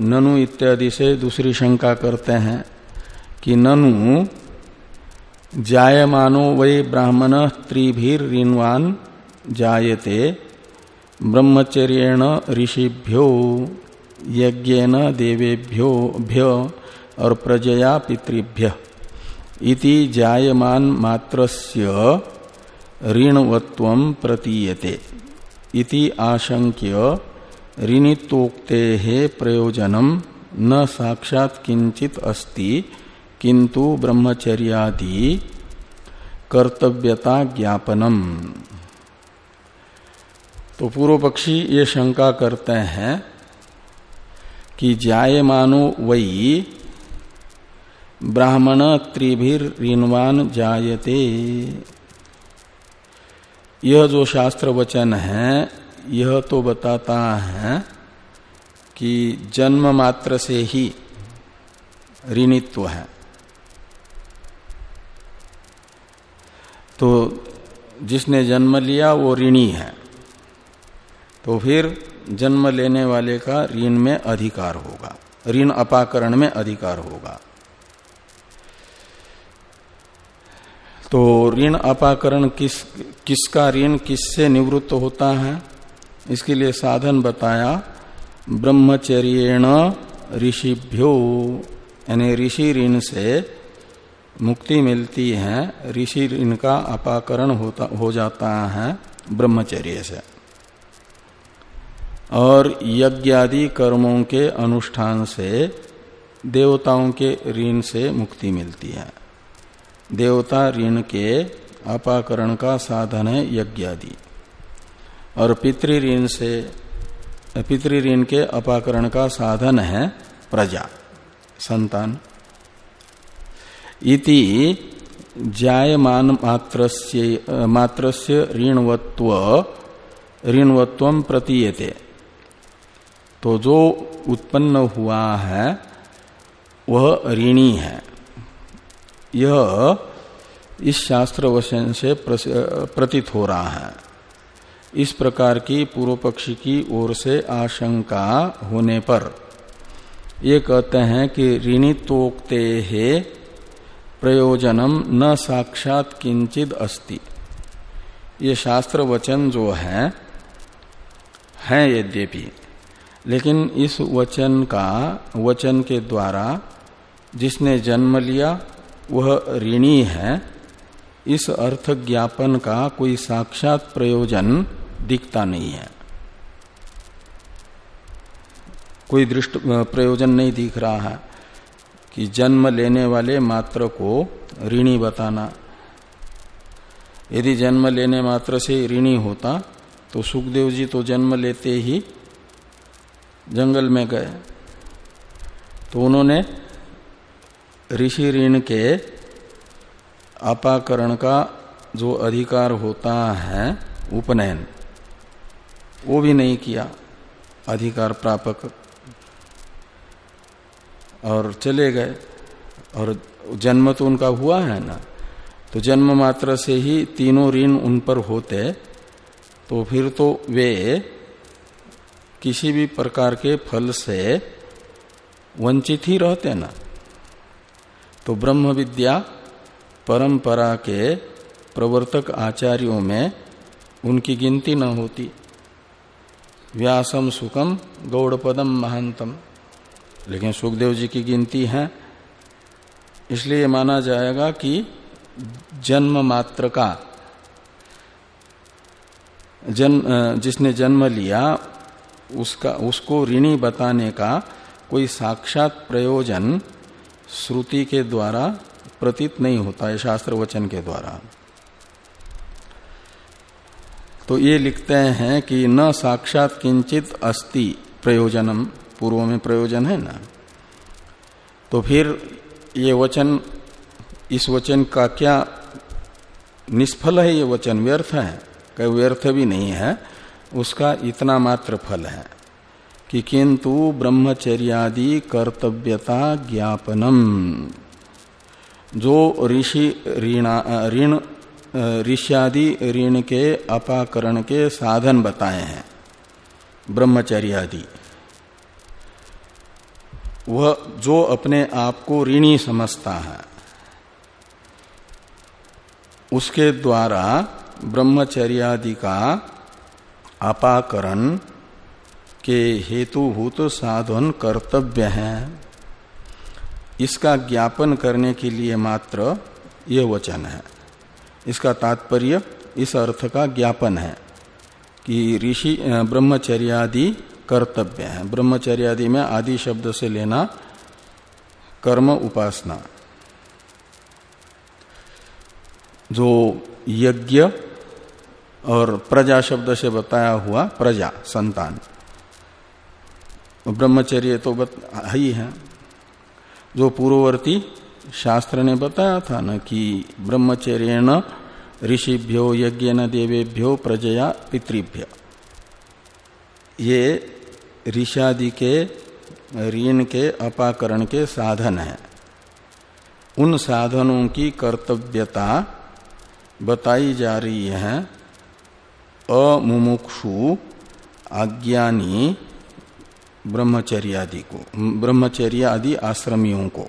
ननु इत्यादि से दूसरी शंका करते हैं कि ननु जायमानो वै ब्राह्मण त्रिभीर जायते ब्रह्मचर्येण ऋषिभ्यो यज्ञेन देवेभ्यो भ्य और प्रजया पितृभ्य। इति जायमान मात्रस्य ऋणवत्व प्रतीयते। इति आशंक्य ऋणितोक्ते प्रयोजनम न साक्षात किंचित अस्ति किंतु ब्रह्मचर्यादि कर्तव्यता ज्ञापनम तो पूर्व पक्षी ये शंका करते हैं कि जायमानो वही ब्राह्मण त्रिभिर ऋणवान जायते। यह जो शास्त्र वचन है, यह तो बताता है कि जन्म मात्र से ही ऋणित्व है। तो जिसने जन्म लिया, वो ऋणी है। तो फिर जन्म लेने वाले का ऋण में अधिकार होगा। ऋण अपाकरण में अधिकार होगा। तो ऋण अपाकरण किस, किसका ऋण किससे निवृत्त होता है? इसके लिए साधन बताया ब्रह्मचर्य ऋषिभ्यो, यानी ऋषि ऋण से मुक्ति मिलती है, ऋषि ऋण का अपाकरण होता, हो जाता है ब्रह्मचर्य से। और यज्ञादि कर्मों के अनुष्ठान से, देवताओं के ऋण से मुक्ति मिलती है। देवता ऋण के अपाकरण का साधन है यज्ञादि। और पितृऋण से पितृऋण के अपाकरण का साधन है प्रजा, संतान। इति जायमान मात्रस्य ऋणवत्व ऋणवत्व प्रतीयते। तो जो उत्पन्न हुआ है, वह ऋणी है। यह इस शास्त्र वचन से प्रतीत हो रहा है। इस प्रकार की पूर्व पक्षी की ओर से आशंका होने पर ये कहते हैं कि ऋणितोक्ते हे, प्रयोजनम न साक्षात किंचित अस्ति। ये शास्त्र वचन जो है है यद्यपि, लेकिन इस वचन का, वचन के द्वारा जिसने जन्म लिया वह ऋणी है, इस अर्थ ज्ञापन का कोई साक्षात प्रयोजन दिखता नहीं है। कोई दृष्ट प्रयोजन नहीं दिख रहा है कि जन्म लेने वाले मात्र को ऋणी बताना। यदि जन्म लेने मात्र से ऋणी होता तो सुखदेव जी तो जन्म लेते ही जंगल में गए। तो उन्होंने ऋषि ऋण के अपाकरण का जो अधिकार होता है, उपनयन, वो भी नहीं किया, अधिकार प्रापक। और चले गए। और जन्म तो उनका हुआ है ना? तो जन्म मात्र से ही तीनों ऋण उन पर होते तो फिर तो वे किसी भी प्रकार के फल से वंचित ही रहते ना? तो ब्रह्म विद्या परंपरा के प्रवर्तक आचार्यों में उनकी गिनती न होती। व्यासम सुखम, गौड़पदम महांतम। लेकिन सुखदेव जी की गिनती है। इसलिए माना जाएगा कि जन्म मात्र का जन्म जिसने जन्म लिया, उसका, उसको ऋणी बताने का कोई साक्षात प्रयोजन श्रुति के द्वारा प्रतीत नहीं होता है, शास्त्र वचन के द्वारा। तो ये लिखते हैं कि न साक्षात किंचित अस्ति प्रयोजनम, पूर्व में प्रयोजन है ना? तो फिर ये वचन, इस वचन का क्या निष्फल है ये वचन? व्यर्थ है? कई व्यर्थ भी नहीं है, उसका इतना मात्र फल है। कि किंतु ब्रह्मचर्यादि कर्तव्यता ज्ञापनम। जो ऋषि ऋण ऋष्यादि ऋण के अपाकरण के साधन बताए हैं, ब्रह्मचर्यादि। वह जो अपने आप को ऋणी समझता है, उसके द्वारा ब्रह्मचर्यादि का अपाकरण के हेतुभूत साधन कर्तव्य है। इसका ज्ञापन करने के लिए मात्र यह वचन है। इसका तात्पर्य इस अर्थ का ज्ञापन है कि ऋषि ब्रह्मचर्यादि कर्तव्य है। ब्रह्मचर्यादि में आदि शब्द से लेना कर्म उपासना। जो यज्ञ और प्रजा शब्द से बताया हुआ प्रजा, संतान। ब्रह्मचर्य तो ही है जो पूर्ववर्ती शास्त्र ने बताया था न कि ब्रह्मचर्य ऋषिभ्यो यज्ञ न देवेभ्यो, प्रजया, पितृभ्य। ये ऋषादि के, ऋण के, अपाकरण के साधन है। उन साधनों की कर्तव्यता बताई जा रही है। अमुमुक्षु अज्ञानी ब्रह्मचर्यादि को ब्रह्मचर्य आदि आश्रमियों को।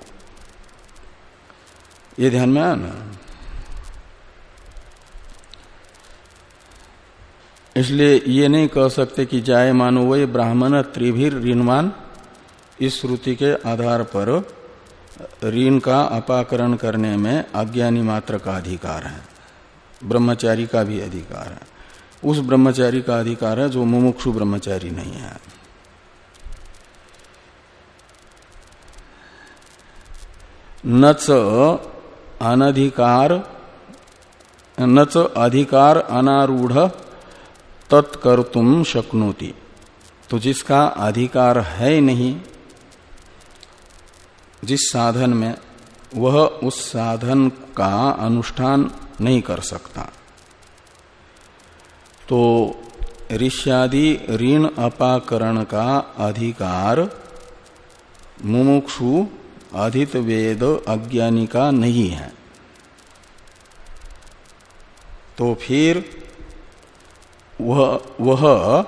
ये ध्यान में आना। इसलिए ये नहीं कह सकते कि जाय मानो वही ब्राह्मण त्रिभीर ऋणवान इस श्रुति के आधार पर ऋण का अपाकरण करने में अज्ञानी मात्र का अधिकार है। ब्रह्मचारी का भी अधिकार है। उस ब्रह्मचारी का अधिकार है जो मुमुक्षु ब्रह्मचारी नहीं है। न अनधिकार न अधिकार अनारूढ़ तत्कर तुम शक्नोती। तो जिसका अधिकार है नहीं, जिस साधन में, वह उस साधन का अनुष्ठान नहीं कर सकता। तो ऋष्यादि ऋण अपाकरण का अधिकार, मुमुक्षु अधित वेद अज्ञानी का नहीं है। तो फिर वह वह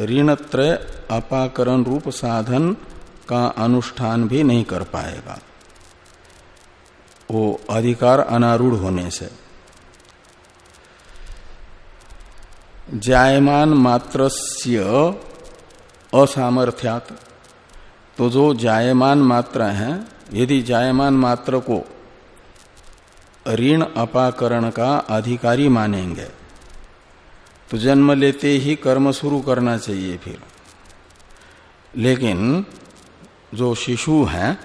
ऋणत्रय अपाकरण रूप साधन का अनुष्ठान भी नहीं कर पाएगा। वो अधिकार अनारूढ़ होने से। जायमान मात्रस्य असामर्थ्यात। तो जो जायमान मात्र है, यदि जायमान मात्र को ऋण अपाकरण का अधिकारी मानेंगे तो जन्म लेते ही कर्म शुरू करना चाहिए फिर। लेकिन जो शिशु है,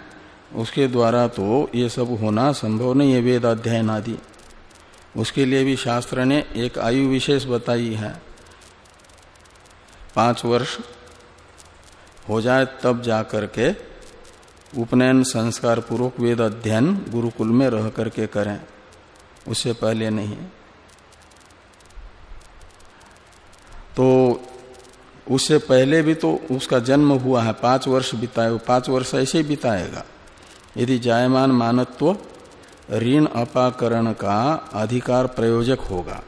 उसके द्वारा तो ये सब होना संभव नहीं है, वेद अध्ययन आदि। उसके लिए भी शास्त्र ने एक आयु विशेष बताई है। पाँच वर्ष हो जाए तब जा के उपनयन संस्कार पूर्वक वेद अध्ययन गुरुकुल में रह करके करें। उससे पहले नहीं। तो उससे पहले भी तो उसका जन्म हुआ है, पाँच वर्ष बिताए, पाँच वर्ष ऐसे ही बिताएगा। यदि जायमान मानत्व ऋण अपाकरण का अधिकार प्रयोजक होगा।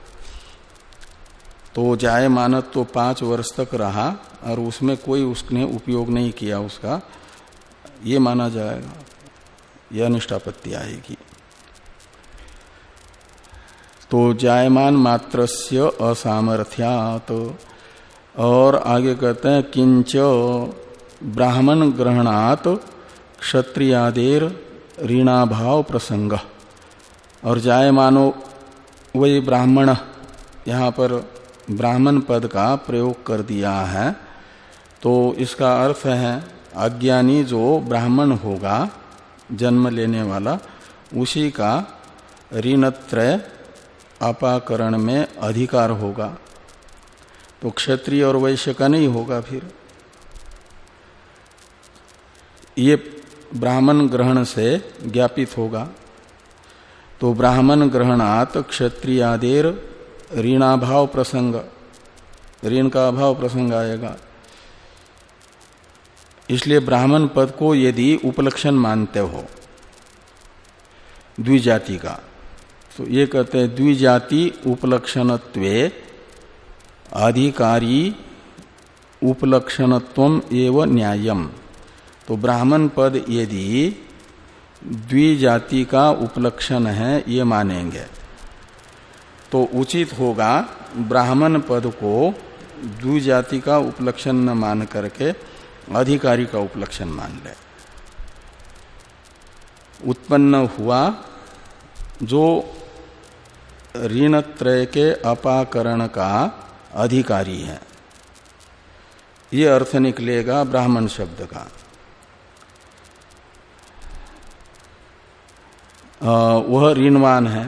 तो जायमानत्व तो पाँच वर्ष तक रहा और उसमें कोई उसने उपयोग नहीं किया उसका। ये माना जाएगा। यह अनिष्टापत्ति आएगी। तो जायमान मात्र से असामर्थ्यात। और आगे कहते हैं, किंच ब्राह्मण ग्रहणात क्षत्रियादेर ऋणाभाव प्रसंग। और जायमानो वही ब्राह्मण, यहाँ पर ब्राह्मण पद का प्रयोग कर दिया है। तो इसका अर्थ है, अज्ञानी जो ब्राह्मण होगा, जन्म लेने वाला, उसी का ऋणत्रय अपाकरण में अधिकार होगा। तो क्षत्रिय और वैश्य का नहीं होगा फिर। ये ब्राह्मण ग्रहण से ज्ञापित होगा। तो ब्राह्मण ग्रहणात क्षत्रियादेर ऋणाभाव प्रसंग। ऋण का अभाव प्रसंग आएगा। इसलिए ब्राह्मण पद को यदि उपलक्षण मानते हो, द्विजाति का तो ये कहते हैं द्विजाति उपलक्षणत्वे अधिकारी उपलक्षणत्व एवं न्यायम। तो ब्राह्मण पद यदि द्विजाति का उपलक्षण है, ये मानेंगे। तो उचित होगा ब्राह्मण पद को द्विजाति का उपलक्षण न मान करके अधिकारी का उपलक्षण मान ले। उत्पन्न हुआ जो ऋण त्रय के अपाकरण का अधिकारी है। ये अर्थ निकलेगा ब्राह्मण शब्द का। वह ऋणवान है।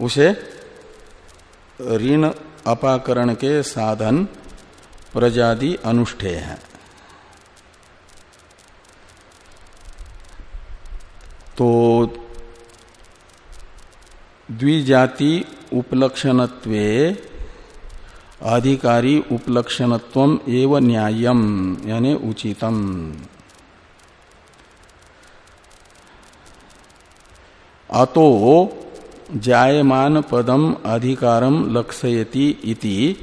उसे ऋण अपाकरण के साधन प्रजादि अनुष्ठेय है। तो द्विजाति उपलक्षणत्वे अधिकारी उपलक्षणत्व एवं न्यायम यानी उचितम। अतो जायमान पदम अधिकारम लक्षयति इति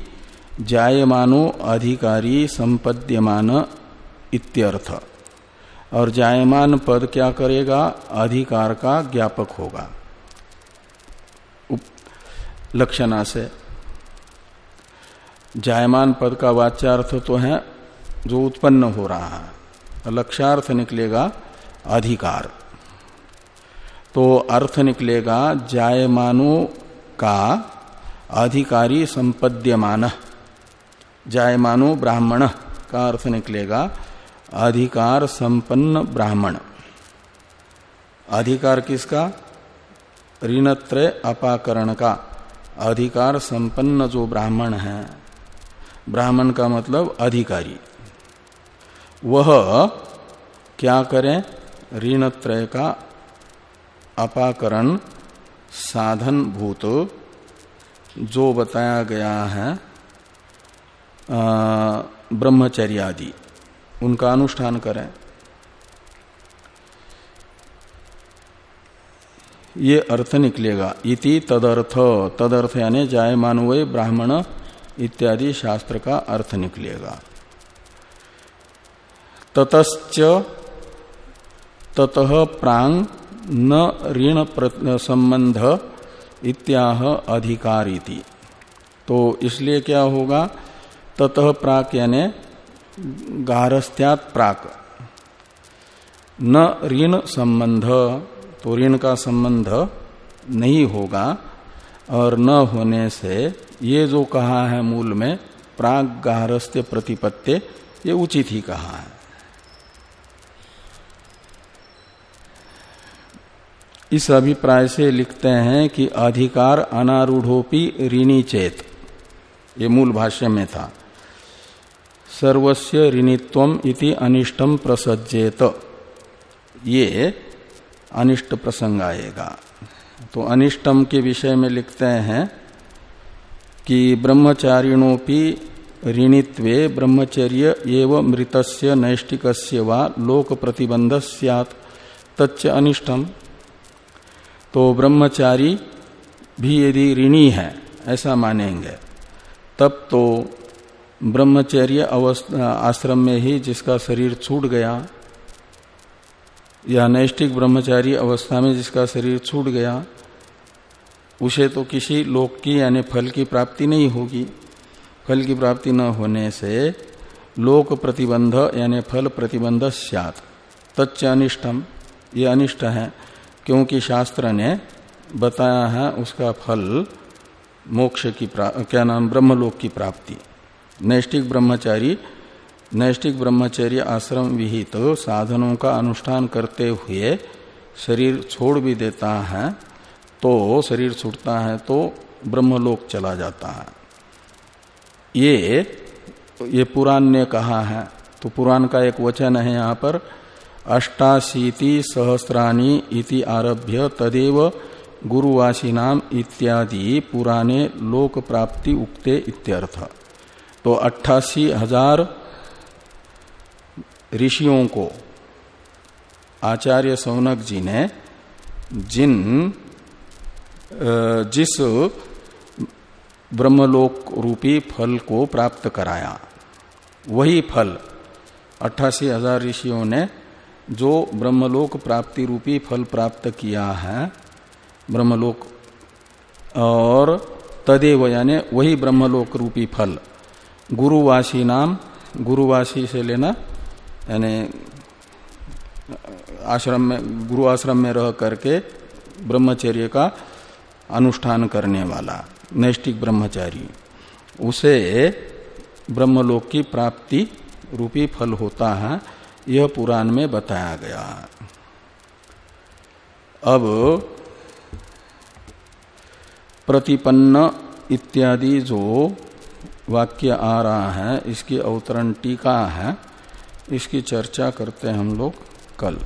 जायमानो अधिकारी संपद्यमान इत्यर्थ। और जायमान पद क्या करेगा? अधिकार का ज्ञापक होगा। लक्षणा से जायमान पद का वाच्यार्थ तो है जो उत्पन्न हो रहा है। लक्ष्यार्थ निकलेगा अधिकार। तो अर्थ निकलेगा जायमानो का अधिकारी संपद्यमान। जायमानो ब्राह्मण का अर्थ निकलेगा अधिकार संपन्न ब्राह्मण। अधिकार किसका? ऋणत्रय अपाकरण का। अधिकार संपन्न जो ब्राह्मण है। ब्राह्मण का मतलब अधिकारी। वह क्या करें? ऋणत्रय का अपाकरण साधन भूत, जो बताया गया है ब्रह्मचर्य आदि उनका अनुष्ठान करें। ये अर्थ निकलेगा, इति तदर्थ तदर्थ यानी जायमानवय ब्राह्मण इत्यादि शास्त्र का अर्थ निकलेगा। ततश्च, ततः प्रांग न ऋण संबंध इत्याह अधिकारिति। तो इसलिए क्या होगा? ततः प्राक यानी गारस्त्यात प्राक। न ऋण संबंध तो ऋण का संबंध नहीं होगा, और न होने से ये जो कहा है मूल में, प्राग गारस्त्य प्रतिपत्ति, ये उचित ही कहा है। इस अभिप्राय से लिखते हैं कि अधिकार अनारूढ़ोपी ऋणी चेत। ये मूल भाष्य में था। सर्वस्य ऋणित्व इति अनिष्टम प्रसज्जेत ये अनिष्ट प्रसंग आएगा। तो अनिष्टम के विषय में लिखते हैं कि ब्रह्मचारिणोपि ऋणित्वे ब्रह्मचर्य एवं मृतस्य नैष्टिकस्य वा लोक प्रतिबंध सियात। तच्च अनिष्टम। तो ब्रह्मचारी भी यदि ऋणी है, ऐसा मानेंगे, तब तो ब्रह्मचर्य आश्रम में ही जिसका शरीर छूट गया, या नैष्टिक ब्रह्मचारी अवस्था में जिसका शरीर छूट गया, उसे तो किसी लोक की यानी फल की प्राप्ति नहीं होगी। फल की प्राप्ति न होने से लोक प्रतिबंध यानी फल प्रतिबंध सियात। तच्च अनिष्टम ये अनिष्ट है। क्योंकि शास्त्र ने बताया है उसका फल मोक्ष की क्या नाम, ब्रह्मलोक की प्राप्ति। नैष्टिक ब्रह्मचारी नैष्टिक ब्रह्मचर्य आश्रम विहित तो साधनों का अनुष्ठान करते हुए शरीर छोड़ भी देता है तो शरीर छूटता है तो ब्रह्मलोक चला जाता है। ये ये पुराण ने कहा है तो पुराण का एक वचन है यहाँ पर अष्टाशीति सहस्राणी इति आरभ्य तदेव गुरुवासी नाम इत्यादि पुराने लोक प्राप्ति उक्ते इत्यर्थ। तो अट्ठासी हज़ार ऋषियों को आचार्य सौनक जी ने जिन जिस ब्रह्मलोक रूपी फल को प्राप्त कराया, वही फल अट्ठासी हज़ार ऋषियों ने जो ब्रह्मलोक प्राप्ति रूपी फल प्राप्त किया है, ब्रह्मलोक, और तदेव यानी वही ब्रह्मलोक रूपी फल। गुरुवासी नाम, गुरुवासी से लेना, यानी, आश्रम में, गुरु आश्रम में रह करके ब्रह्मचर्य का अनुष्ठान करने वाला नैष्टिक ब्रह्मचारी। उसे ब्रह्मलोक की प्राप्ति रूपी फल होता है। यह पुराण में बताया गया। है अब प्रतिपन्न इत्यादि जो वाक्य आ रहा है, इसकी अवतरण टीका है, इसकी चर्चा करते हैं हम लोग कल।